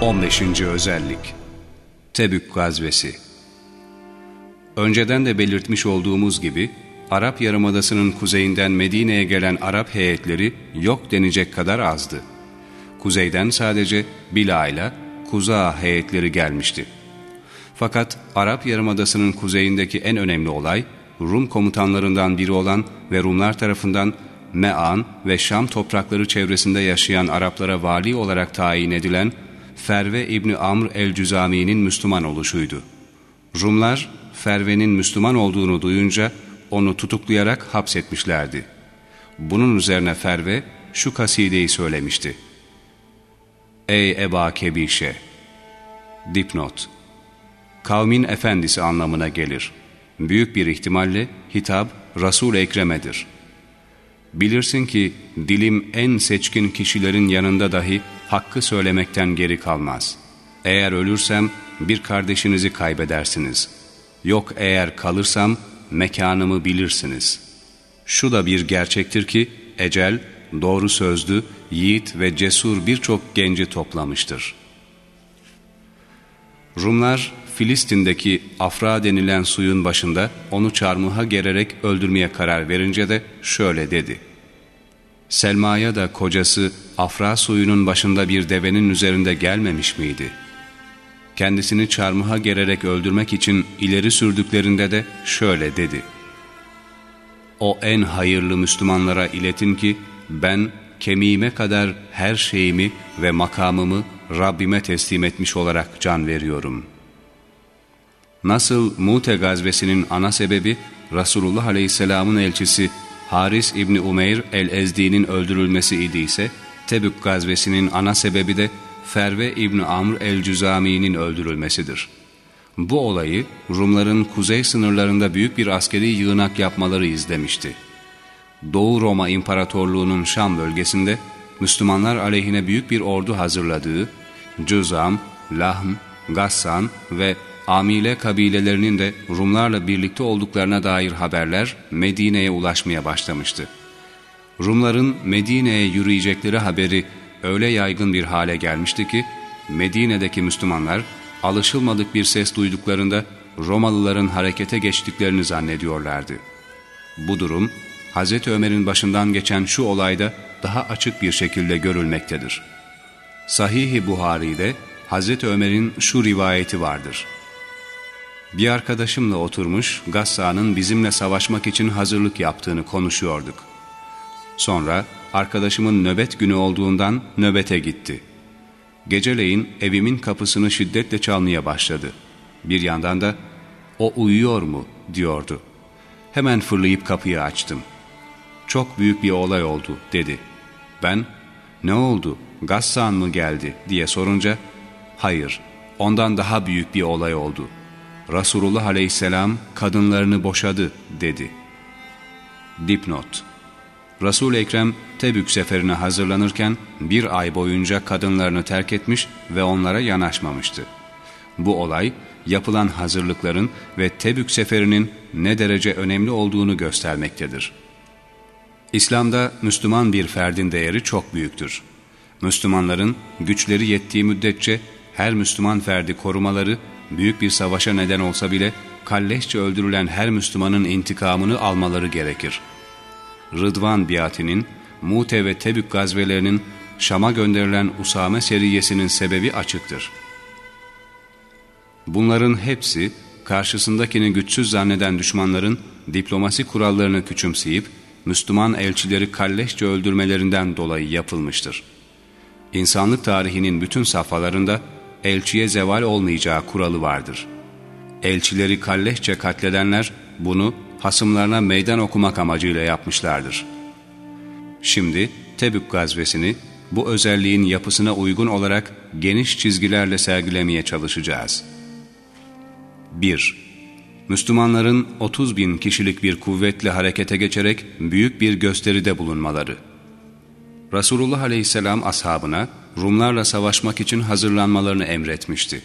15. Özellik Tebük Gazvesi Önceden de belirtmiş olduğumuz gibi, Arap Yarımadası'nın kuzeyinden Medine'ye gelen Arap heyetleri yok denecek kadar azdı. Kuzeyden sadece Bila ile Kuza heyetleri gelmişti. Fakat Arap Yarımadası'nın kuzeyindeki en önemli olay, Rum komutanlarından biri olan ve Rumlar tarafından Me'an ve Şam toprakları çevresinde yaşayan Araplara vali olarak tayin edilen Ferve İbni Amr el-Cüzami'nin Müslüman oluşuydu. Rumlar Ferve'nin Müslüman olduğunu duyunca onu tutuklayarak hapsetmişlerdi. Bunun üzerine Ferve şu kasideyi söylemişti. Ey Eba Kebişe! Dipnot Kavmin efendisi anlamına gelir. Büyük bir ihtimalle hitap Resul Ekrem'edir. Bilirsin ki dilim en seçkin kişilerin yanında dahi hakkı söylemekten geri kalmaz. Eğer ölürsem bir kardeşinizi kaybedersiniz. Yok eğer kalırsam mekanımı bilirsiniz. Şu da bir gerçektir ki ecel doğru sözlü, yiğit ve cesur birçok genci toplamıştır. Rumlar Filistin'deki Afra denilen suyun başında onu çarmıha gererek öldürmeye karar verince de şöyle dedi. Selma'ya da kocası Afra suyunun başında bir devenin üzerinde gelmemiş miydi? Kendisini çarmıha gererek öldürmek için ileri sürdüklerinde de şöyle dedi. O en hayırlı Müslümanlara iletin ki ben kemiğime kadar her şeyimi ve makamımı Rabbime teslim etmiş olarak can veriyorum. Nasıl Mute gazvesinin ana sebebi Resulullah Aleyhisselam'ın elçisi Haris İbni Umeyr el-Ezdi'nin öldürülmesi idiyse, Tebük gazvesinin ana sebebi de Ferve İbni Amr el-Cüzami'nin öldürülmesidir. Bu olayı Rumların kuzey sınırlarında büyük bir askeri yığınak yapmaları izlemişti. Doğu Roma İmparatorluğu'nun Şam bölgesinde Müslümanlar aleyhine büyük bir ordu hazırladığı Cüzam, Lahm, Gassan ve Amile kabilelerinin de Rumlarla birlikte olduklarına dair haberler Medine'ye ulaşmaya başlamıştı. Rumların Medine'ye yürüyecekleri haberi öyle yaygın bir hale gelmişti ki Medine'deki Müslümanlar alışılmadık bir ses duyduklarında Romalıların harekete geçtiklerini zannediyorlardı. Bu durum Hz. Ömer'in başından geçen şu olayda daha açık bir şekilde görülmektedir. Sahih-i Buhari'de Hz. Ömer'in şu rivayeti vardır. Bir arkadaşımla oturmuş Gassa'nın bizimle savaşmak için hazırlık yaptığını konuşuyorduk. Sonra arkadaşımın nöbet günü olduğundan nöbete gitti. Geceleyin evimin kapısını şiddetle çalmaya başladı. Bir yandan da o uyuyor mu diyordu. Hemen fırlayıp kapıyı açtım. Çok büyük bir olay oldu dedi. Ben ne oldu Gassan mı geldi diye sorunca hayır ondan daha büyük bir olay oldu. Resulullah aleyhisselam kadınlarını boşadı dedi. Dipnot resul Ekrem Tebük seferine hazırlanırken bir ay boyunca kadınlarını terk etmiş ve onlara yanaşmamıştı. Bu olay yapılan hazırlıkların ve Tebük seferinin ne derece önemli olduğunu göstermektedir. İslam'da Müslüman bir ferdin değeri çok büyüktür. Müslümanların güçleri yettiği müddetçe her Müslüman ferdi korumaları büyük bir savaşa neden olsa bile kalleşçe öldürülen her Müslümanın intikamını almaları gerekir. Rıdvan biatinin, Mute ve Tebük gazvelerinin Şam'a gönderilen Usame seriyesinin sebebi açıktır. Bunların hepsi karşısındakini güçsüz zanneden düşmanların diplomasi kurallarını küçümseyip Müslüman elçileri kalleşçe öldürmelerinden dolayı yapılmıştır. İnsanlık tarihinin bütün safhalarında elçiye zeval olmayacağı kuralı vardır. Elçileri kalleşçe katledenler bunu hasımlarına meydan okumak amacıyla yapmışlardır. Şimdi Tebük gazvesini bu özelliğin yapısına uygun olarak geniş çizgilerle sergilemeye çalışacağız. 1. Müslümanların 30 bin kişilik bir kuvvetle harekete geçerek büyük bir gösteride bulunmaları. Resulullah Aleyhisselam ashabına Rumlarla savaşmak için hazırlanmalarını emretmişti.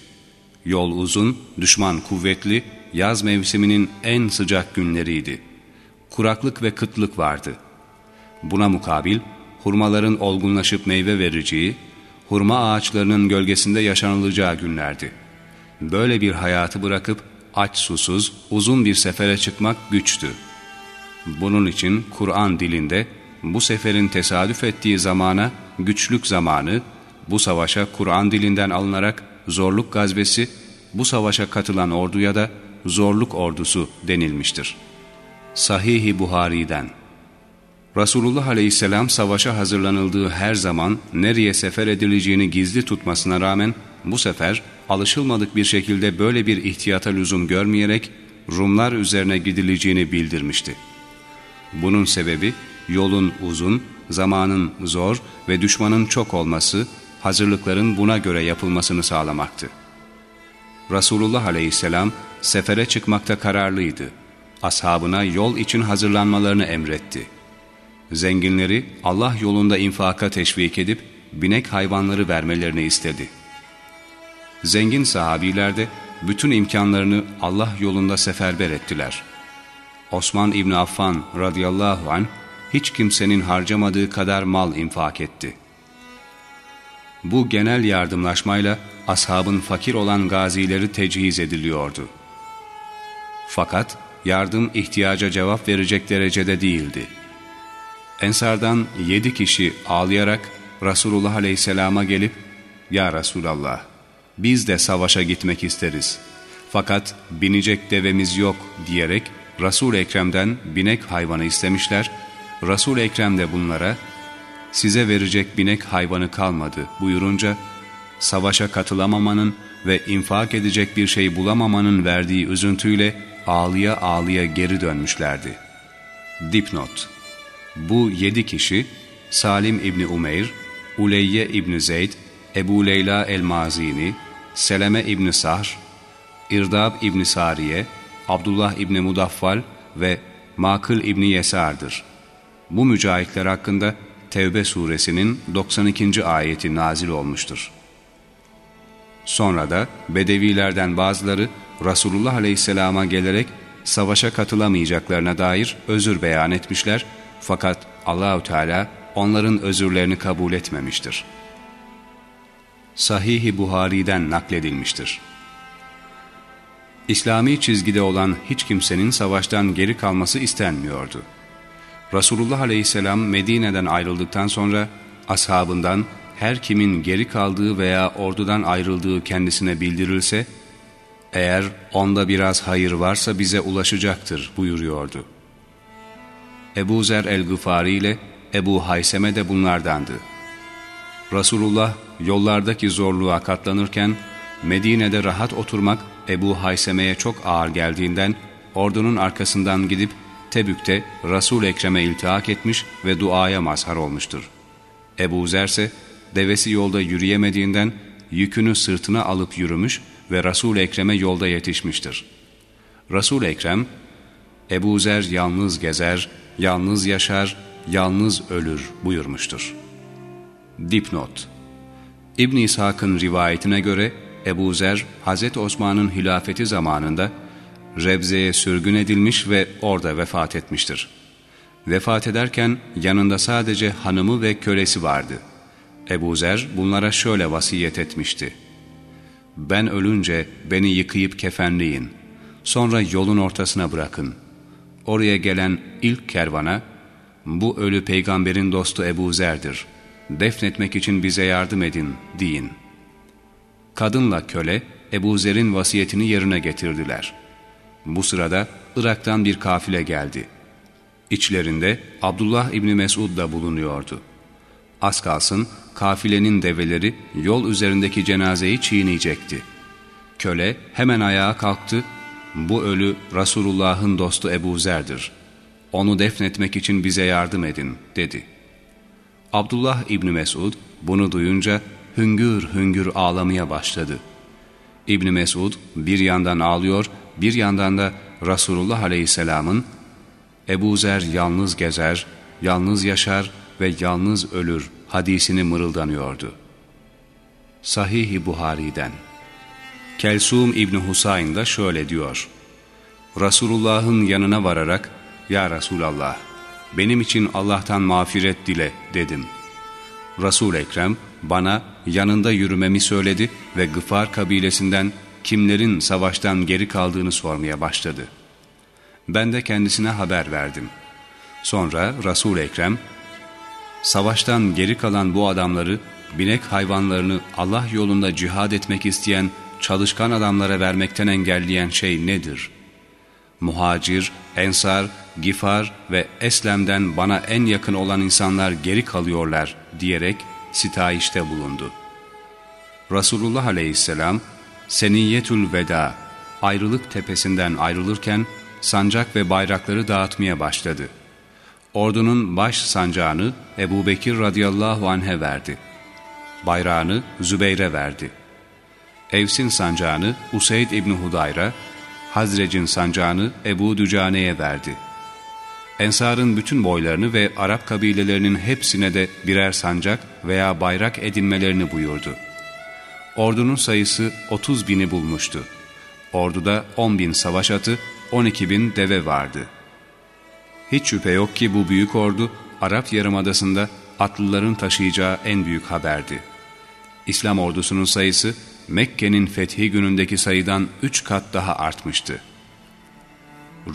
Yol uzun, düşman kuvvetli, yaz mevsiminin en sıcak günleriydi. Kuraklık ve kıtlık vardı. Buna mukabil hurmaların olgunlaşıp meyve vereceği, hurma ağaçlarının gölgesinde yaşanılacağı günlerdi. Böyle bir hayatı bırakıp aç susuz uzun bir sefere çıkmak güçtü. Bunun için Kur'an dilinde bu seferin tesadüf ettiği zamana güçlük zamanı, bu savaşa Kur'an dilinden alınarak zorluk gazvesi, bu savaşa katılan orduya da zorluk ordusu denilmiştir. Sahih-i Buhari'den Resulullah Aleyhisselam savaşa hazırlanıldığı her zaman nereye sefer edileceğini gizli tutmasına rağmen bu sefer alışılmadık bir şekilde böyle bir ihtiyata lüzum görmeyerek Rumlar üzerine gidileceğini bildirmişti. Bunun sebebi yolun uzun, zamanın zor ve düşmanın çok olması, hazırlıkların buna göre yapılmasını sağlamaktı. Resulullah aleyhisselam sefere çıkmakta kararlıydı. Ashabına yol için hazırlanmalarını emretti. Zenginleri Allah yolunda infaka teşvik edip binek hayvanları vermelerini istedi. Zengin sahabiler de bütün imkanlarını Allah yolunda seferber ettiler. Osman İbni Affan radıyallahu anh hiç kimsenin harcamadığı kadar mal infak etti. Bu genel yardımlaşmayla ashabın fakir olan gazileri tecihiz ediliyordu. Fakat yardım ihtiyaca cevap verecek derecede değildi. Ensardan yedi kişi ağlayarak Resulullah Aleyhisselam'a gelip ''Ya Resulallah, biz de savaşa gitmek isteriz. Fakat binecek devemiz yok.'' diyerek Resul-i Ekrem'den binek hayvanı istemişler. Resul-i Ekrem de bunlara ''Size verecek binek hayvanı kalmadı.'' buyurunca savaşa katılamamanın ve infak edecek bir şey bulamamanın verdiği üzüntüyle ağlıya ağlıya geri dönmüşlerdi. Dipnot Bu yedi kişi Salim İbni Umeyr, Uleyye İbni Zeyd, Ebu Leyla el-Mazini, Seleme İbni Sahr, İrdab İbni Sariye, Abdullah İbni Mudaffal ve Makıl İbni Yesar'dır. Bu mücahitler hakkında Tevbe suresinin 92. ayeti nazil olmuştur. Sonra da Bedevilerden bazıları Resulullah Aleyhisselam'a gelerek savaşa katılamayacaklarına dair özür beyan etmişler fakat Allahü Teala onların özürlerini kabul etmemiştir. Sahih-i Buhari'den nakledilmiştir. İslami çizgide olan hiç kimsenin savaştan geri kalması istenmiyordu. Resulullah Aleyhisselam Medine'den ayrıldıktan sonra ashabından her kimin geri kaldığı veya ordudan ayrıldığı kendisine bildirilse, eğer onda biraz hayır varsa bize ulaşacaktır buyuruyordu. Ebu Zer el-Gıfari ile Ebu Hayseme de bunlardandı. Resulullah yollardaki zorluğa katlanırken Medine'de rahat oturmak Ebu Hayseme'ye çok ağır geldiğinden ordunun arkasından gidip Tebük'te Resul-i Ekrem'e iltihak etmiş ve duaya mazhar olmuştur. Ebu Zer ise devesi yolda yürüyemediğinden yükünü sırtına alıp yürümüş ve Resul-i Ekrem'e yolda yetişmiştir. Resul-i Ekrem, Ebu Zer yalnız gezer, yalnız yaşar, yalnız ölür buyurmuştur. Dipnot İbn İshak'ın rivayetine göre Ebu Zer, Hz. Osman'ın hilafeti zamanında Rebze'ye sürgün edilmiş ve orada vefat etmiştir. Vefat ederken yanında sadece hanımı ve kölesi vardı. Ebu Zer bunlara şöyle vasiyet etmişti. Ben ölünce beni yıkayıp kefenleyin. Sonra yolun ortasına bırakın. Oraya gelen ilk kervana, bu ölü peygamberin dostu Ebu Zer'dir. Defnetmek için bize yardım edin, deyin. Kadınla köle Ebu Zer'in vasiyetini yerine getirdiler. Bu sırada Irak'tan bir kafile geldi. İçlerinde Abdullah İbni Mesud da bulunuyordu. Az kalsın kafilenin develeri yol üzerindeki cenazeyi çiğneyecekti. Köle hemen ayağa kalktı, bu ölü Resulullah'ın dostu Ebu Zer'dir. Onu defnetmek için bize yardım edin, dedi. Abdullah İbni Mesud bunu duyunca hüngür hüngür ağlamaya başladı. İbni Mesud bir yandan ağlıyor, bir yandan da Resulullah Aleyhisselam'ın Ebu Zer yalnız gezer, yalnız yaşar ve yalnız ölür hadisini mırıldanıyordu. Sahih-i Buhari'den Kelsum İbni Husayn da şöyle diyor. Resulullah'ın yanına vararak, Ya Resulallah, benim için Allah'tan mağfiret dile dedim. Resul Ekrem bana yanında yürümemi söyledi ve Gıfar kabilesinden kimlerin savaştan geri kaldığını sormaya başladı. Ben de kendisine haber verdim. Sonra Resul Ekrem, savaştan geri kalan bu adamları, binek hayvanlarını Allah yolunda cihad etmek isteyen çalışkan adamlara vermekten engelleyen şey nedir? Muhacir, Ensar, Gifar ve Eslem'den bana en yakın olan insanlar geri kalıyorlar diyerek sitayişte bulundu. Resulullah aleyhisselam, Seniyyetül Veda, ayrılık tepesinden ayrılırken sancak ve bayrakları dağıtmaya başladı. Ordunun baş sancağını Ebu Bekir radıyallahu anh'e verdi. Bayrağını Zübeyre verdi. Evs'in sancağını Useyd İbni Hudayra, Hazrec'in sancağını Ebu Dücane'ye verdi. Ensar'ın bütün boylarını ve Arap kabilelerinin hepsine de birer sancak veya bayrak edinmelerini buyurdu. Ordunun sayısı 30 bini bulmuştu. Orduda 10 bin savaş atı, 12 bin deve vardı. Hiç şüphe yok ki bu büyük ordu Arap Yarımadası'nda atlıların taşıyacağı en büyük haberdi. İslam ordusunun sayısı Mekke'nin fethi günündeki sayıdan üç kat daha artmıştı.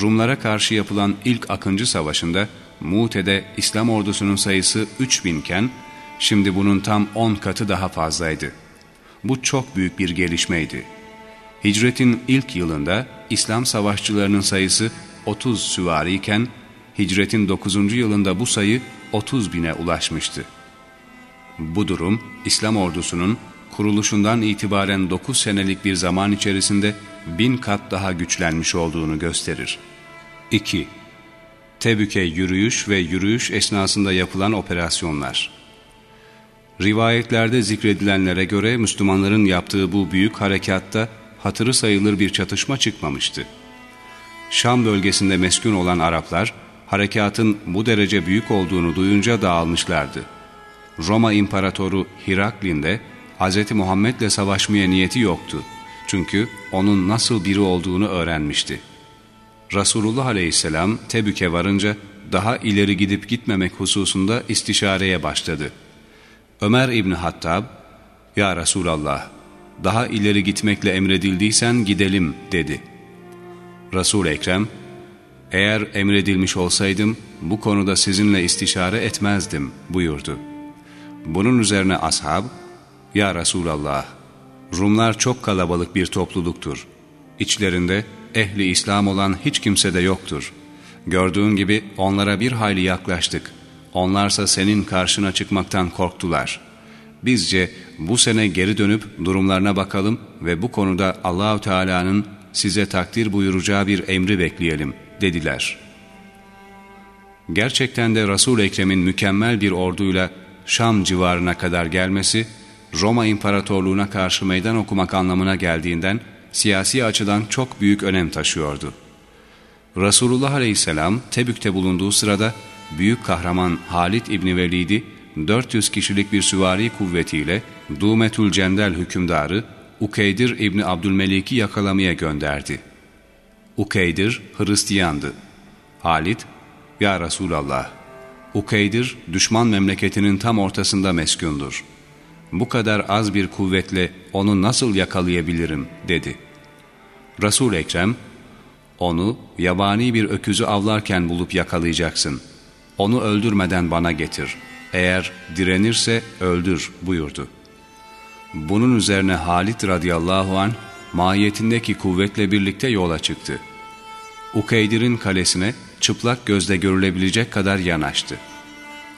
Rumlara karşı yapılan ilk Akıncı Savaşı'nda Mute'de İslam ordusunun sayısı 3000 iken şimdi bunun tam 10 katı daha fazlaydı. Bu çok büyük bir gelişmeydi. Hicretin ilk yılında İslam savaşçılarının sayısı 30 süvari iken hicretin 9. yılında bu sayı 30 bine ulaşmıştı. Bu durum İslam ordusunun kuruluşundan itibaren 9 senelik bir zaman içerisinde bin kat daha güçlenmiş olduğunu gösterir. 2. Tebük'e yürüyüş ve yürüyüş esnasında yapılan operasyonlar Rivayetlerde zikredilenlere göre Müslümanların yaptığı bu büyük harekatta hatırı sayılır bir çatışma çıkmamıştı. Şam bölgesinde meskun olan Araplar, harekatın bu derece büyük olduğunu duyunca dağılmışlardı. Roma İmparatoru Hiraklin de Hz. Muhammed'le savaşmaya niyeti yoktu. Çünkü onun nasıl biri olduğunu öğrenmişti. Resulullah aleyhisselam Tebük'e varınca daha ileri gidip gitmemek hususunda istişareye başladı. Ömer İbni Hattab, ''Ya Resulallah, daha ileri gitmekle emredildiysen gidelim.'' dedi. resul Ekrem, ''Eğer emredilmiş olsaydım bu konuda sizinle istişare etmezdim.'' buyurdu. Bunun üzerine ashab, ''Ya Resulallah, Rumlar çok kalabalık bir topluluktur. İçlerinde ehli İslam olan hiç kimse de yoktur. Gördüğün gibi onlara bir hayli yaklaştık. Onlarsa senin karşına çıkmaktan korktular. Bizce bu sene geri dönüp durumlarına bakalım ve bu konuda Allahu Teala'nın size takdir buyuracağı bir emri bekleyelim dediler. Gerçekten de Resul Ekrem'in mükemmel bir orduyla Şam civarına kadar gelmesi Roma İmparatorluğuna karşı meydan okumak anlamına geldiğinden siyasi açıdan çok büyük önem taşıyordu. Resulullah Aleyhisselam Tebük'te bulunduğu sırada büyük kahraman Halit İbni Velid'i 400 kişilik bir süvari kuvvetiyle Dumetül Cendel hükümdarı Ukeydir İbni Abdülmelik'i yakalamaya gönderdi. Ukeydir Hristiyandı. Halit, ''Ya Resulallah, Ukeydir düşman memleketinin tam ortasında meskundur.'' bu kadar az bir kuvvetle onu nasıl yakalayabilirim dedi. resul Ekrem, onu yabani bir öküzü avlarken bulup yakalayacaksın. Onu öldürmeden bana getir. Eğer direnirse öldür buyurdu. Bunun üzerine Halit radıyallahu an mahiyetindeki kuvvetle birlikte yola çıktı. Ukeydir'in kalesine çıplak gözle görülebilecek kadar yanaştı.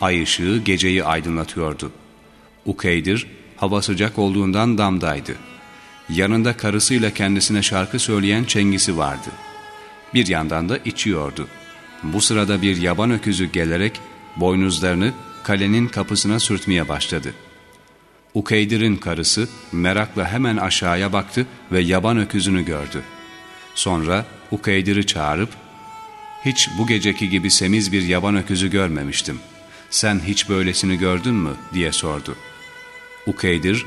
Ay ışığı geceyi aydınlatıyordu. Ukeydir, hava sıcak olduğundan damdaydı. Yanında karısıyla kendisine şarkı söyleyen Çengiz'i vardı. Bir yandan da içiyordu. Bu sırada bir yaban öküzü gelerek boynuzlarını kalenin kapısına sürtmeye başladı. Ukeydir'in karısı merakla hemen aşağıya baktı ve yaban öküzünü gördü. Sonra Ukeydir'i çağırıp, ''Hiç bu geceki gibi semiz bir yaban öküzü görmemiştim. Sen hiç böylesini gördün mü?'' diye sordu. Ukeydir,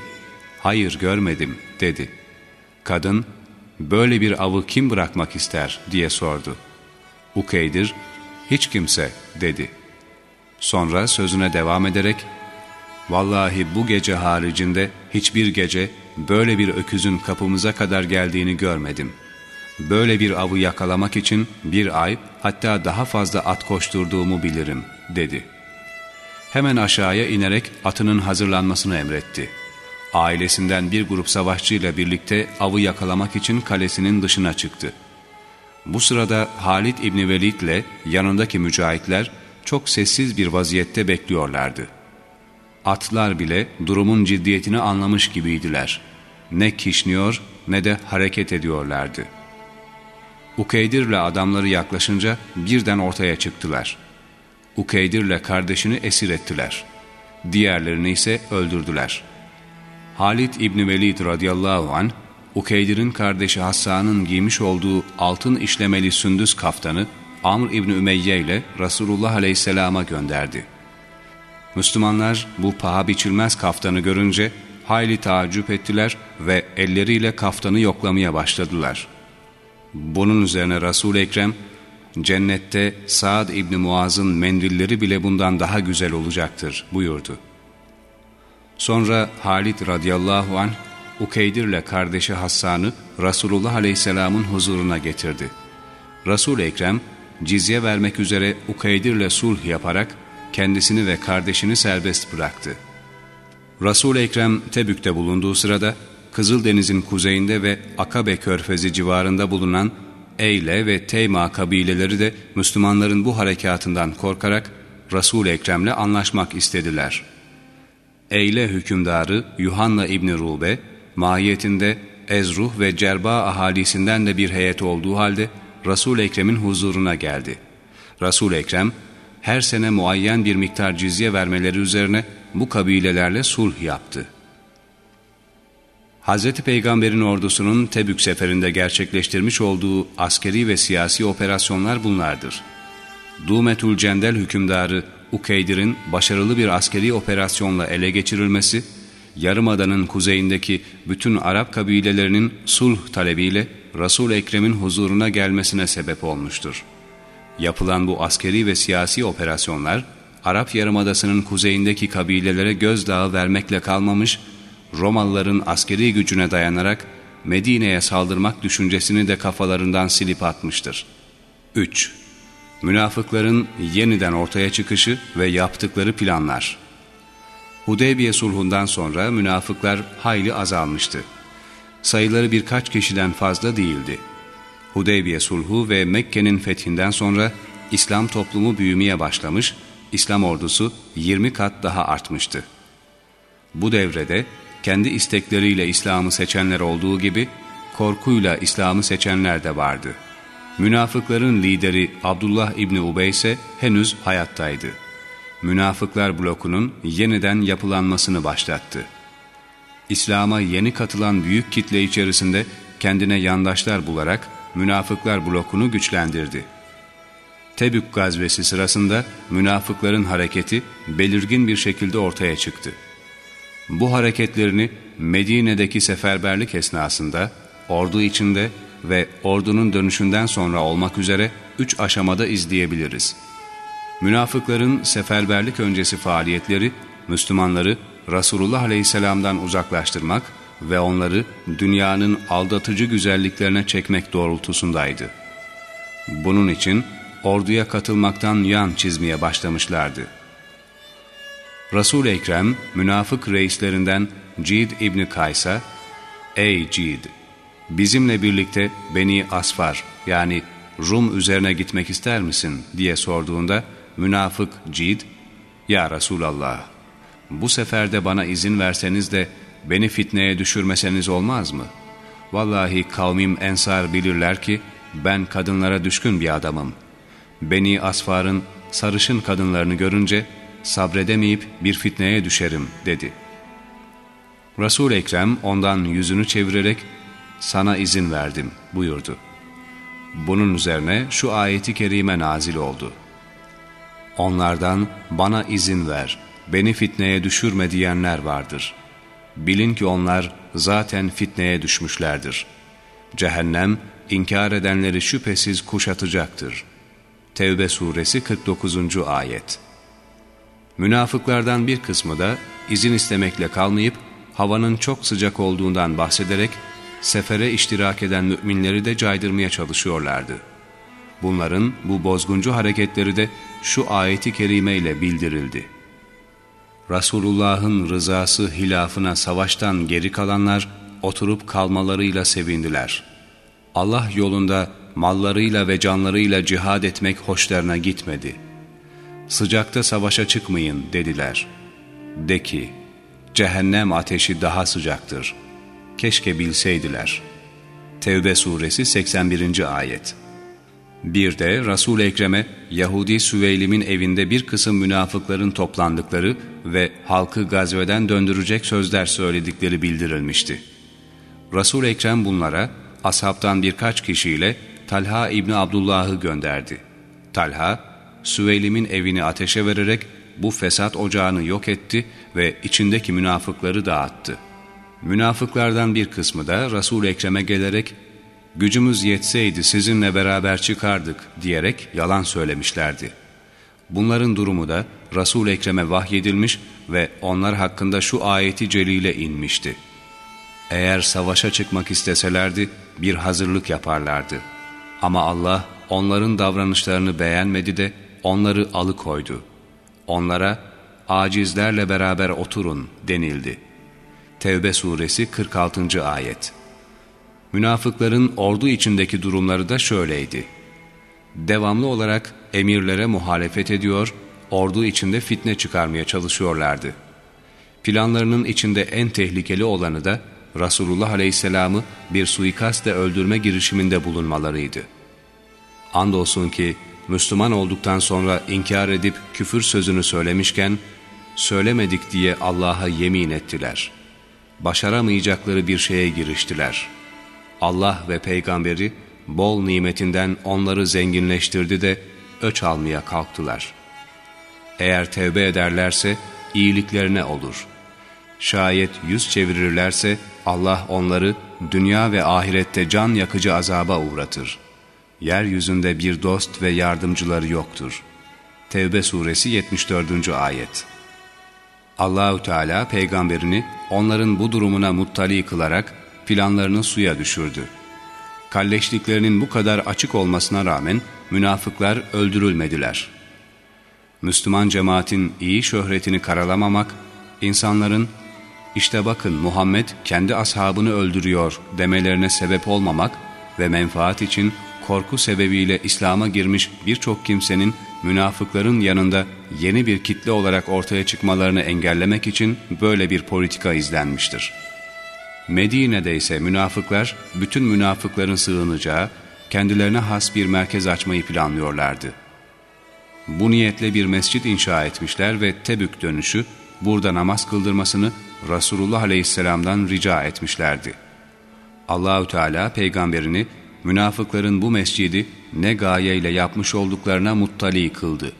hayır görmedim dedi. Kadın, böyle bir avı kim bırakmak ister diye sordu. Ukeydir, hiç kimse dedi.'' Sonra sözüne devam ederek, ''Vallahi bu gece haricinde hiçbir gece böyle bir öküzün kapımıza kadar geldiğini görmedim. Böyle bir avı yakalamak için bir ay hatta daha fazla at koşturduğumu bilirim.'' dedi. Hemen aşağıya inerek atının hazırlanmasını emretti. Ailesinden bir grup savaşçıyla birlikte avı yakalamak için kalesinin dışına çıktı. Bu sırada Halid İbni Velid ile yanındaki mücahitler çok sessiz bir vaziyette bekliyorlardı. Atlar bile durumun ciddiyetini anlamış gibiydiler. Ne kişniyor ne de hareket ediyorlardı. Ukeydir ile adamları yaklaşınca birden ortaya çıktılar. Ukeydir ile kardeşini esir ettiler. Diğerlerini ise öldürdüler. Halid İbni Velid radıyallahu anh Ukeydir'in kardeşi Hassan'ın giymiş olduğu altın işlemeli sündüz kaftanı Amr İbni Ümeyye ile Resulullah Aleyhisselam'a gönderdi. Müslümanlar bu paha biçilmez kaftanı görünce hayli taaccüp ettiler ve elleriyle kaftanı yoklamaya başladılar. Bunun üzerine Resul-i Ekrem, cennette Sa'd İbni Muaz'ın mendilleri bile bundan daha güzel olacaktır buyurdu. Sonra Halid radıyallahu anh Ukeydir'le kardeşi Hassan'ı Resulullah Aleyhisselam'ın huzuruna getirdi. Resul Ekrem cizye vermek üzere Ukeydir'le sulh yaparak kendisini ve kardeşini serbest bıraktı. Resul Ekrem Tebük'te bulunduğu sırada Kızıldeniz'in kuzeyinde ve Akabe körfezi civarında bulunan Eyle ve Teyma kabileleri de Müslümanların bu harekatından korkarak Resul Ekrem'le anlaşmak istediler. Eyle hükümdarı Yuhanna İbni Rube mahiyetinde Ezruh ve Cerba ahalisinden de bir heyet olduğu halde resul Ekrem'in huzuruna geldi. resul Ekrem her sene muayyen bir miktar cizye vermeleri üzerine bu kabilelerle sulh yaptı. Hz. Peygamber'in ordusunun Tebük seferinde gerçekleştirmiş olduğu askeri ve siyasi operasyonlar bunlardır. Dumetül Cendel hükümdarı Ukeydir'in başarılı bir askeri operasyonla ele geçirilmesi, Yarımada'nın kuzeyindeki bütün Arap kabilelerinin sulh talebiyle resul Ekrem'in huzuruna gelmesine sebep olmuştur. Yapılan bu askeri ve siyasi operasyonlar, Arap Yarımadası'nın kuzeyindeki kabilelere gözdağı vermekle kalmamış, Romalıların askeri gücüne dayanarak Medine'ye saldırmak düşüncesini de kafalarından silip atmıştır. 3. Münafıkların yeniden ortaya çıkışı ve yaptıkları planlar Hudeybiye sulhundan sonra münafıklar hayli azalmıştı. Sayıları birkaç kişiden fazla değildi. Hudeybiye sulhu ve Mekke'nin fethinden sonra İslam toplumu büyümeye başlamış, İslam ordusu 20 kat daha artmıştı. Bu devrede kendi istekleriyle İslam'ı seçenler olduğu gibi korkuyla İslam'ı seçenler de vardı. Münafıkların lideri Abdullah İbni Ubey ise henüz hayattaydı münafıklar blokunun yeniden yapılanmasını başlattı. İslam'a yeni katılan büyük kitle içerisinde kendine yandaşlar bularak münafıklar blokunu güçlendirdi. Tebük gazvesi sırasında münafıkların hareketi belirgin bir şekilde ortaya çıktı. Bu hareketlerini Medine'deki seferberlik esnasında, ordu içinde ve ordunun dönüşünden sonra olmak üzere üç aşamada izleyebiliriz. Münafıkların seferberlik öncesi faaliyetleri Müslümanları Resulullah Aleyhisselam'dan uzaklaştırmak ve onları dünyanın aldatıcı güzelliklerine çekmek doğrultusundaydı. Bunun için orduya katılmaktan yan çizmeye başlamışlardı. Resul-i Ekrem münafık reislerinden Cid İbni Kays'a ''Ey Cid, bizimle birlikte Beni Asfar yani Rum üzerine gitmek ister misin?'' diye sorduğunda Münafık Cid, ''Ya Resulallah, bu seferde bana izin verseniz de beni fitneye düşürmeseniz olmaz mı? Vallahi kavmim Ensar bilirler ki ben kadınlara düşkün bir adamım. Beni Asfar'ın sarışın kadınlarını görünce sabredemeyip bir fitneye düşerim.'' dedi. resul Ekrem ondan yüzünü çevirerek ''Sana izin verdim.'' buyurdu. Bunun üzerine şu ayeti kerime nazil oldu. Onlardan bana izin ver, beni fitneye düşürme diyenler vardır. Bilin ki onlar zaten fitneye düşmüşlerdir. Cehennem inkar edenleri şüphesiz kuşatacaktır. Tevbe suresi 49. ayet Münafıklardan bir kısmı da izin istemekle kalmayıp havanın çok sıcak olduğundan bahsederek sefere iştirak eden müminleri de caydırmaya çalışıyorlardı. Bunların bu bozguncu hareketleri de şu ayeti kerime ile bildirildi. Resulullah'ın rızası hilafına savaştan geri kalanlar oturup kalmalarıyla sevindiler. Allah yolunda mallarıyla ve canlarıyla cihad etmek hoşlarına gitmedi. Sıcakta savaşa çıkmayın dediler. De ki, cehennem ateşi daha sıcaktır. Keşke bilseydiler. Tevbe suresi 81. ayet bir de resul Ekrem'e Yahudi Süveylim'in evinde bir kısım münafıkların toplandıkları ve halkı gazveden döndürecek sözler söyledikleri bildirilmişti. resul Ekrem bunlara ashabtan birkaç kişiyle Talha İbni Abdullah'ı gönderdi. Talha, Süveylim'in evini ateşe vererek bu fesat ocağını yok etti ve içindeki münafıkları dağıttı. Münafıklardan bir kısmı da resul Ekrem'e gelerek gücümüz yetseydi sizinle beraber çıkardık diyerek yalan söylemişlerdi. Bunların durumu da Resul-i Ekrem'e vahyedilmiş ve onlar hakkında şu ayeti celile inmişti. Eğer savaşa çıkmak isteselerdi bir hazırlık yaparlardı. Ama Allah onların davranışlarını beğenmedi de onları alıkoydu. Onlara acizlerle beraber oturun denildi. Tevbe suresi 46. ayet Münafıkların ordu içindeki durumları da şöyleydi. Devamlı olarak emirlere muhalefet ediyor, ordu içinde fitne çıkarmaya çalışıyorlardı. Planlarının içinde en tehlikeli olanı da Resulullah Aleyhisselam'ı bir suikastle öldürme girişiminde bulunmalarıydı. Andolsun ki Müslüman olduktan sonra inkar edip küfür sözünü söylemişken, söylemedik diye Allah'a yemin ettiler. Başaramayacakları bir şeye giriştiler.'' Allah ve peygamberi bol nimetinden onları zenginleştirdi de öç almaya kalktılar. Eğer tevbe ederlerse iyiliklerine olur. Şayet yüz çevirirlerse Allah onları dünya ve ahirette can yakıcı azaba uğratır. Yeryüzünde bir dost ve yardımcıları yoktur. Tevbe suresi 74. ayet Allahü Teala peygamberini onların bu durumuna muttali kılarak planlarını suya düşürdü. Kalleşliklerinin bu kadar açık olmasına rağmen münafıklar öldürülmediler. Müslüman cemaatin iyi şöhretini karalamamak, insanların işte bakın Muhammed kendi ashabını öldürüyor demelerine sebep olmamak ve menfaat için korku sebebiyle İslam'a girmiş birçok kimsenin münafıkların yanında yeni bir kitle olarak ortaya çıkmalarını engellemek için böyle bir politika izlenmiştir.'' Medine'de ise münafıklar bütün münafıkların sığınacağı, kendilerine has bir merkez açmayı planlıyorlardı. Bu niyetle bir mescit inşa etmişler ve Tebük dönüşü burada namaz kıldırmasını Resulullah Aleyhisselam'dan rica etmişlerdi. Allahü Teala peygamberini münafıkların bu mescidi ne gayeyle yapmış olduklarına muttali kıldı.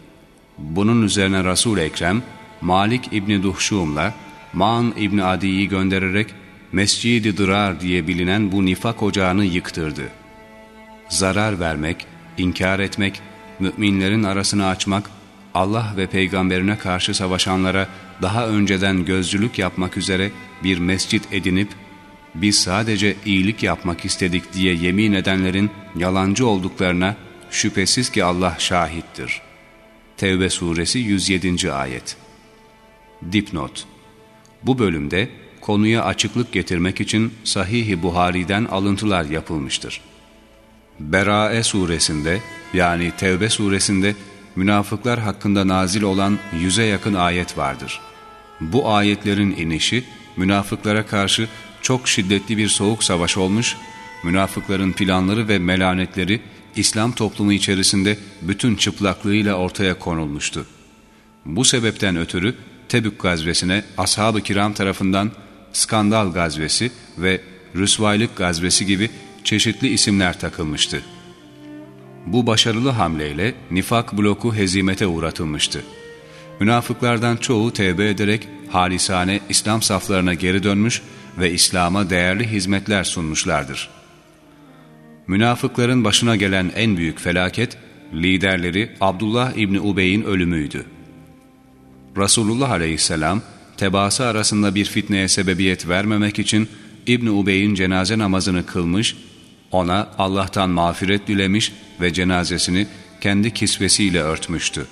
Bunun üzerine Resul Ekrem Malik İbni Duhşum'la Maan İbni Adi'yi göndererek Mescid-i Dırar diye bilinen bu nifak ocağını yıktırdı. Zarar vermek, inkar etmek, müminlerin arasını açmak, Allah ve peygamberine karşı savaşanlara daha önceden gözcülük yapmak üzere bir mescit edinip, biz sadece iyilik yapmak istedik diye yemin edenlerin yalancı olduklarına şüphesiz ki Allah şahittir. Tevbe suresi 107. ayet Dipnot Bu bölümde konuya açıklık getirmek için Sahih-i Buhari'den alıntılar yapılmıştır. Berae suresinde yani Tevbe suresinde münafıklar hakkında nazil olan yüze yakın ayet vardır. Bu ayetlerin inişi münafıklara karşı çok şiddetli bir soğuk savaş olmuş, münafıkların planları ve melanetleri İslam toplumu içerisinde bütün çıplaklığıyla ortaya konulmuştu. Bu sebepten ötürü Tebük gazvesine ashab-ı kiram tarafından skandal gazvesi ve rüsvaylık gazvesi gibi çeşitli isimler takılmıştı. Bu başarılı hamleyle nifak bloku hezimete uğratılmıştı. Münafıklardan çoğu tevbe ederek halisane İslam saflarına geri dönmüş ve İslam'a değerli hizmetler sunmuşlardır. Münafıkların başına gelen en büyük felaket, liderleri Abdullah İbni Ubey'in ölümüydü. Resulullah aleyhisselam tebaası arasında bir fitneye sebebiyet vermemek için İbn Ubey'in cenaze namazını kılmış, ona Allah'tan mağfiret dilemiş ve cenazesini kendi kisvesiyle örtmüştü.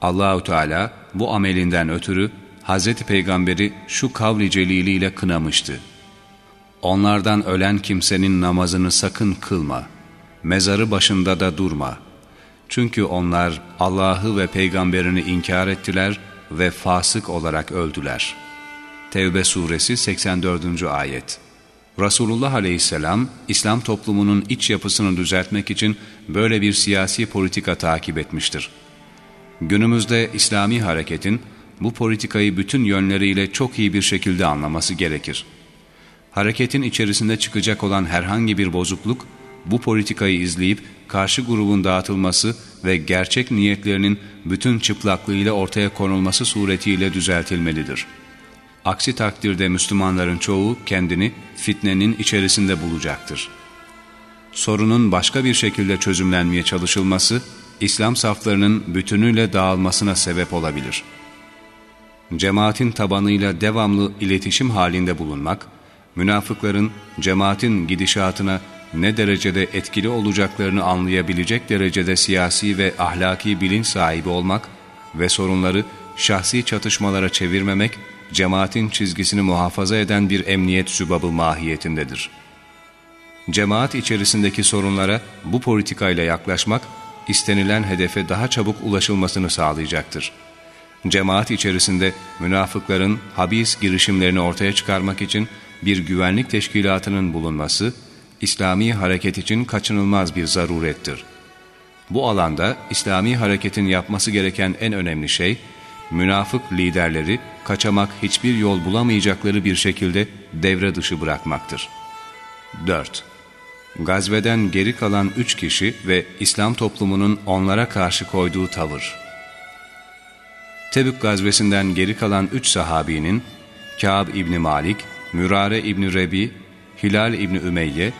Allahu Teala bu amelinden ötürü Hz. Peygamberi şu kavli celiliyle kınamıştı. Onlardan ölen kimsenin namazını sakın kılma. Mezarı başında da durma. Çünkü onlar Allah'ı ve peygamberini inkar ettiler ve fasık olarak öldüler. Tevbe suresi 84. ayet Resulullah aleyhisselam, İslam toplumunun iç yapısını düzeltmek için böyle bir siyasi politika takip etmiştir. Günümüzde İslami hareketin bu politikayı bütün yönleriyle çok iyi bir şekilde anlaması gerekir. Hareketin içerisinde çıkacak olan herhangi bir bozukluk, bu politikayı izleyip karşı grubun dağıtılması ve gerçek niyetlerinin bütün çıplaklığıyla ortaya konulması suretiyle düzeltilmelidir. Aksi takdirde Müslümanların çoğu kendini fitnenin içerisinde bulacaktır. Sorunun başka bir şekilde çözümlenmeye çalışılması, İslam saflarının bütünüyle dağılmasına sebep olabilir. Cemaatin tabanıyla devamlı iletişim halinde bulunmak, münafıkların cemaatin gidişatına ne derecede etkili olacaklarını anlayabilecek derecede siyasi ve ahlaki bilinç sahibi olmak ve sorunları şahsi çatışmalara çevirmemek, cemaatin çizgisini muhafaza eden bir emniyet sübabı mahiyetindedir. Cemaat içerisindeki sorunlara bu politikayla yaklaşmak, istenilen hedefe daha çabuk ulaşılmasını sağlayacaktır. Cemaat içerisinde münafıkların habis girişimlerini ortaya çıkarmak için bir güvenlik teşkilatının bulunması, İslami hareket için kaçınılmaz bir zarurettir. Bu alanda İslami hareketin yapması gereken en önemli şey, münafık liderleri kaçamak hiçbir yol bulamayacakları bir şekilde devre dışı bırakmaktır. 4. Gazveden geri kalan üç kişi ve İslam toplumunun onlara karşı koyduğu tavır. Tebük gazvesinden geri kalan üç sahabinin, Kâb İbni Malik, Mürare İbni Rebi, Hilal İbni Ümeyye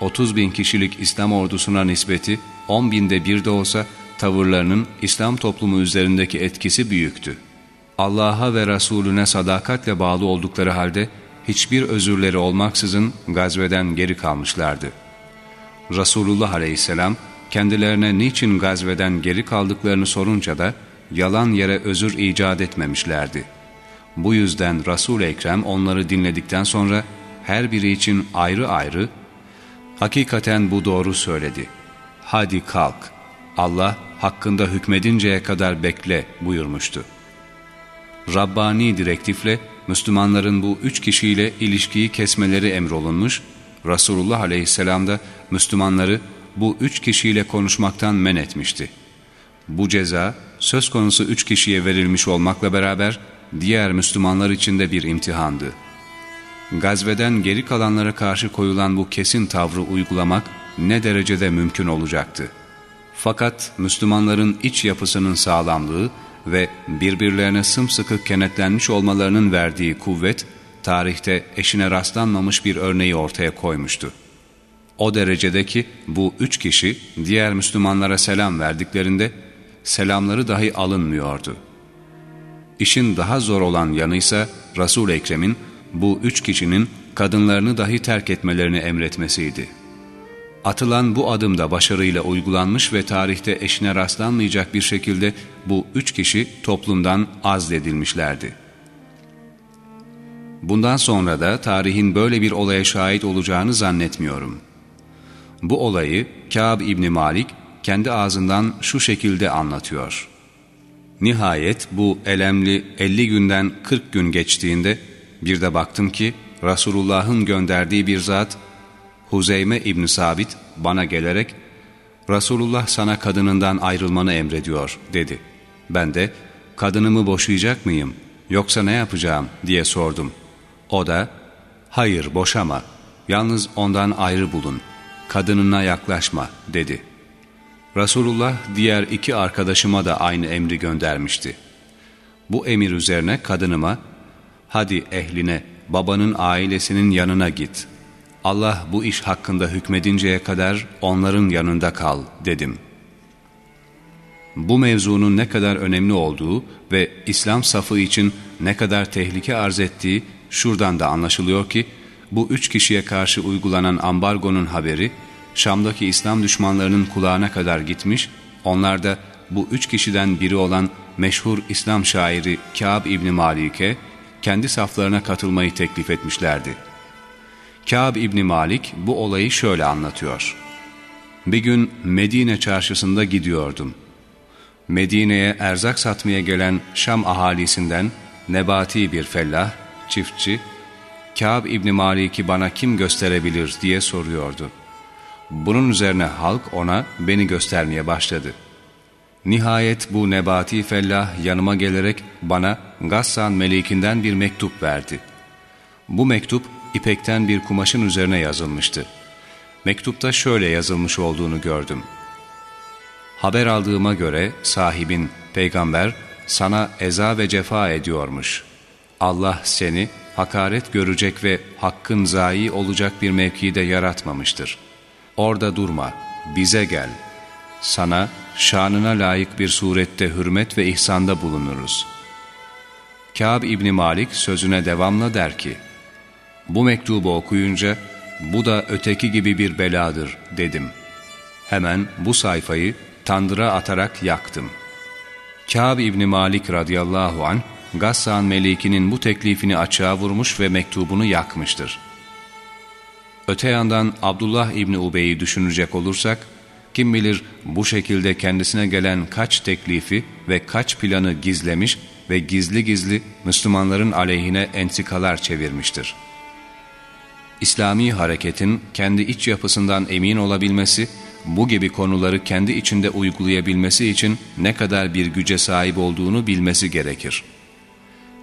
30 bin kişilik İslam ordusuna nispeti 10 binde bir de olsa tavırlarının İslam toplumu üzerindeki etkisi büyüktü. Allah'a ve Resulüne sadakatle bağlı oldukları halde hiçbir özürleri olmaksızın gazveden geri kalmışlardı. Resulullah aleyhisselam kendilerine niçin gazveden geri kaldıklarını sorunca da yalan yere özür icat etmemişlerdi. Bu yüzden Resul-i Ekrem onları dinledikten sonra her biri için ayrı ayrı Hakikaten bu doğru söyledi. Hadi kalk. Allah hakkında hükmedinceye kadar bekle buyurmuştu. Rabbani direktifle Müslümanların bu üç kişiyle ilişkiyi kesmeleri emrolunmuş, Resulullah aleyhisselam da Müslümanları bu üç kişiyle konuşmaktan men etmişti. Bu ceza söz konusu üç kişiye verilmiş olmakla beraber diğer Müslümanlar için de bir imtihandı. Gazveden geri kalanlara karşı koyulan bu kesin tavrı uygulamak ne derecede mümkün olacaktı. Fakat Müslümanların iç yapısının sağlamlığı ve birbirlerine sımsıkı kenetlenmiş olmalarının verdiği kuvvet, tarihte eşine rastlanmamış bir örneği ortaya koymuştu. O derecede ki bu üç kişi diğer Müslümanlara selam verdiklerinde selamları dahi alınmıyordu. İşin daha zor olan yanıysa Resul-i Ekrem'in bu üç kişinin kadınlarını dahi terk etmelerini emretmesiydi. Atılan bu adım da başarıyla uygulanmış ve tarihte eşine rastlanmayacak bir şekilde bu üç kişi toplumdan azledilmişlerdi. Bundan sonra da tarihin böyle bir olaya şahit olacağını zannetmiyorum. Bu olayı Kâb İbni Malik kendi ağzından şu şekilde anlatıyor. Nihayet bu elemli 50 günden 40 gün geçtiğinde bir de baktım ki Resulullah'ın gönderdiği bir zat Huzeyme İbn Sabit bana gelerek Resulullah sana kadınından ayrılmanı emrediyor dedi. Ben de kadınımı boşayacak mıyım yoksa ne yapacağım diye sordum. O da hayır boşama yalnız ondan ayrı bulun kadınına yaklaşma dedi. Resulullah diğer iki arkadaşıma da aynı emri göndermişti. Bu emir üzerine kadınıma hadi ehline, babanın ailesinin yanına git. Allah bu iş hakkında hükmedinceye kadar onların yanında kal dedim. Bu mevzunun ne kadar önemli olduğu ve İslam safı için ne kadar tehlike arz ettiği şuradan da anlaşılıyor ki, bu üç kişiye karşı uygulanan ambargonun haberi, Şam'daki İslam düşmanlarının kulağına kadar gitmiş, onlar da bu üç kişiden biri olan meşhur İslam şairi Kâb İbni Malik'e kendi saflarına katılmayı teklif etmişlerdi. Kâb İbni Malik bu olayı şöyle anlatıyor. Bir gün Medine çarşısında gidiyordum. Medine'ye erzak satmaya gelen Şam ahalisinden nebati bir fellah, çiftçi, Kâb İbni Malik'i bana kim gösterebilir diye soruyordu. Bunun üzerine halk ona beni göstermeye başladı. Nihayet bu nebati fellah yanıma gelerek bana Gassan melikinden bir mektup verdi. Bu mektup ipekten bir kumaşın üzerine yazılmıştı. Mektupta şöyle yazılmış olduğunu gördüm. Haber aldığıma göre sahibin, peygamber, sana eza ve cefa ediyormuş. Allah seni hakaret görecek ve hakkın zayi olacak bir mevkide yaratmamıştır. Orada durma, bize gel. Sana şanına layık bir surette hürmet ve ihsanda bulunuruz. Kâb İbni Malik sözüne devamla der ki, bu mektubu okuyunca, bu da öteki gibi bir beladır dedim. Hemen bu sayfayı tandıra atarak yaktım. Kâb İbni Malik radıyallahu an Gassan Meliki'nin bu teklifini açığa vurmuş ve mektubunu yakmıştır. Öte yandan Abdullah İbni Ubey'i düşünecek olursak, kim bilir bu şekilde kendisine gelen kaç teklifi ve kaç planı gizlemiş ve gizli gizli Müslümanların aleyhine entikalar çevirmiştir. İslami hareketin kendi iç yapısından emin olabilmesi, bu gibi konuları kendi içinde uygulayabilmesi için ne kadar bir güce sahip olduğunu bilmesi gerekir.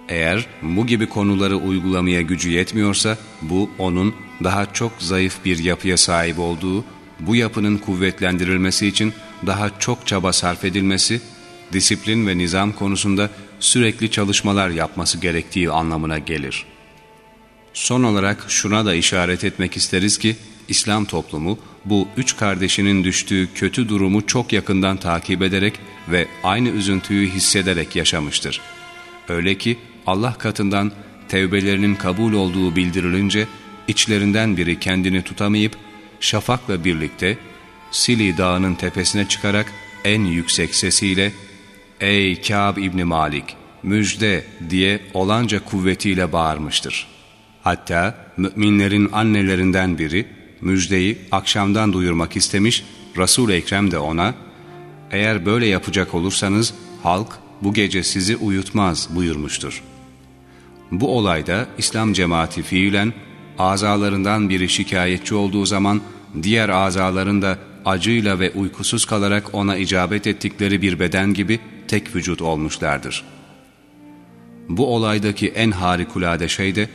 Eğer bu gibi konuları uygulamaya gücü yetmiyorsa, bu onun daha çok zayıf bir yapıya sahip olduğu, bu yapının kuvvetlendirilmesi için daha çok çaba sarf edilmesi, disiplin ve nizam konusunda sürekli çalışmalar yapması gerektiği anlamına gelir. Son olarak şuna da işaret etmek isteriz ki, İslam toplumu bu üç kardeşinin düştüğü kötü durumu çok yakından takip ederek ve aynı üzüntüyü hissederek yaşamıştır. Öyle ki Allah katından tevbelerinin kabul olduğu bildirilince içlerinden biri kendini tutamayıp şafakla birlikte Sili dağının tepesine çıkarak en yüksek sesiyle ''Ey Kâb İbni Malik, müjde!'' diye olanca kuvvetiyle bağırmıştır. Hatta müminlerin annelerinden biri müjdeyi akşamdan duyurmak istemiş, Resul-i Ekrem de ona ''Eğer böyle yapacak olursanız halk bu gece sizi uyutmaz.'' buyurmuştur. Bu olayda İslam cemaati fiilen azalarından biri şikayetçi olduğu zaman diğer azaların da acıyla ve uykusuz kalarak ona icabet ettikleri bir beden gibi tek vücut olmuşlardır. Bu olaydaki en harikulade şey de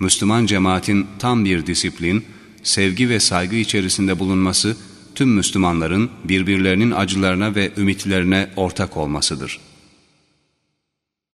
Müslüman cemaatin tam bir disiplin, sevgi ve saygı içerisinde bulunması tüm Müslümanların birbirlerinin acılarına ve ümitlerine ortak olmasıdır.''